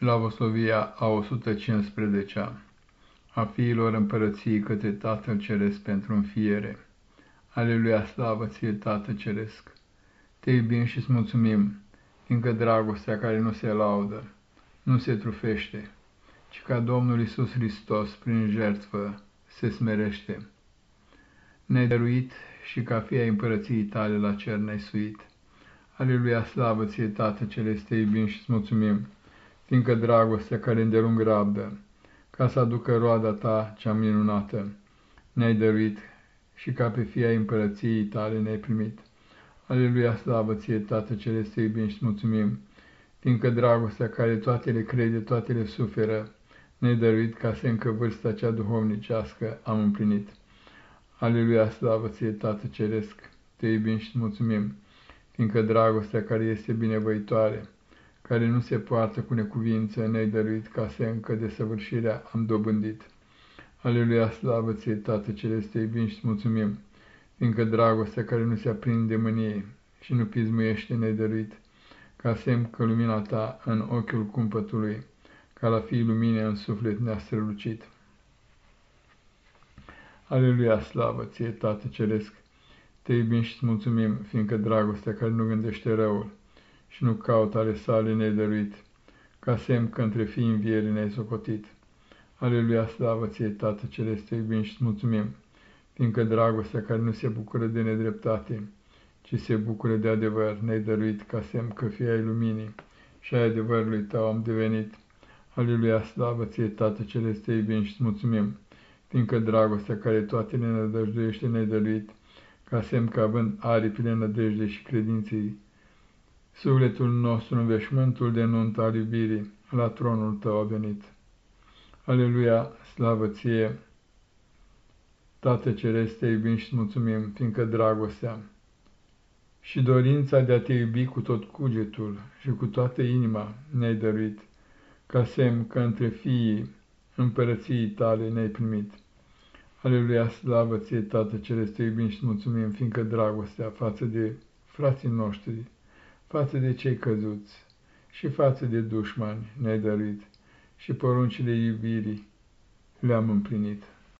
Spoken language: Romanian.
Slavoslovia a 115-a a fiilor împărăției către Tatăl Ceresc pentru înfiere. Aleluia, slavă ție, Tată Ceresc! Te iubim și îți mulțumim, fiindcă dragostea care nu se laudă, nu se trufește, ci ca Domnul Isus Hristos, prin jertfă, se smerește. Ne-ai dăruit și ca fii ai împărăției tale la cer ne-ai suit. Aleluia, slavă ție, Tată Celeste, te iubim și îți mulțumim, fiindcă dragostea care îndelung rabdă, ca să aducă roada ta cea minunată, ne-ai dăruit și ca pe fia împărăției tale ne-ai primit. Aleluia, slavă ție, Tată Celeste, iubim și mulțumim, fiindcă dragostea care toate le crede, toate le suferă, ne-ai dăruit ca să încă vârsta cea duhovnicească am împlinit. Aleluia, slavă ție, Tată Ceresc, te iubim și mulțumim, fiindcă dragostea care este binevoitoare, care nu se poartă cu necuvință, ne-ai dăruit ca să încă de săvârșirea am dobândit. Aleluia, slavă ție, Tată Celeste, iubim și mulțumim, fiindcă dragostea care nu se aprinde mânie și nu pismuiește ne-ai dăruit, ca semn că lumina ta în ochiul cumpătului, ca la fi lumine în suflet ne-a strălucit. Aleluia, slavă ție, Tată Ceresc, te iubim și mulțumim, fiindcă dragostea care nu gândește răul, și nu caut ale sale nedăruit, ca semn că între fii învierii ne-ai socotit. Aleluia, slavă ție, Tată Celeste, iubim și mulțumim, fiindcă dragostea care nu se bucură de nedreptate, ci se bucură de adevăr, ne-ai dăruit ca semn că fii ai luminii și ai adevărului tău am devenit. Aleluia, slavă ție, Tată Celeste, iubim și mulțumim, fiindcă dragostea care toate ne nădăjduiește ne-ai dăruit, ca semn că având aripile nădejde și credinței, Sufletul nostru în veșmântul de nuntă al iubirii la tronul tău a venit. Aleluia, slavă ție! Tată Ceresc, te iubim și mulțumim, fiindcă dragostea și dorința de a te iubi cu tot cugetul și cu toată inima ne-ai dăruit, ca semn că între fiii împărăției tale ne-ai primit. Aleluia, slavă ție, Tată Ceresc, te iubim și mulțumim, fiindcă dragostea față de frații noștri, față de cei căzuți și față de dușmani ne-ai dăruit și poruncile iubirii le-am împlinit.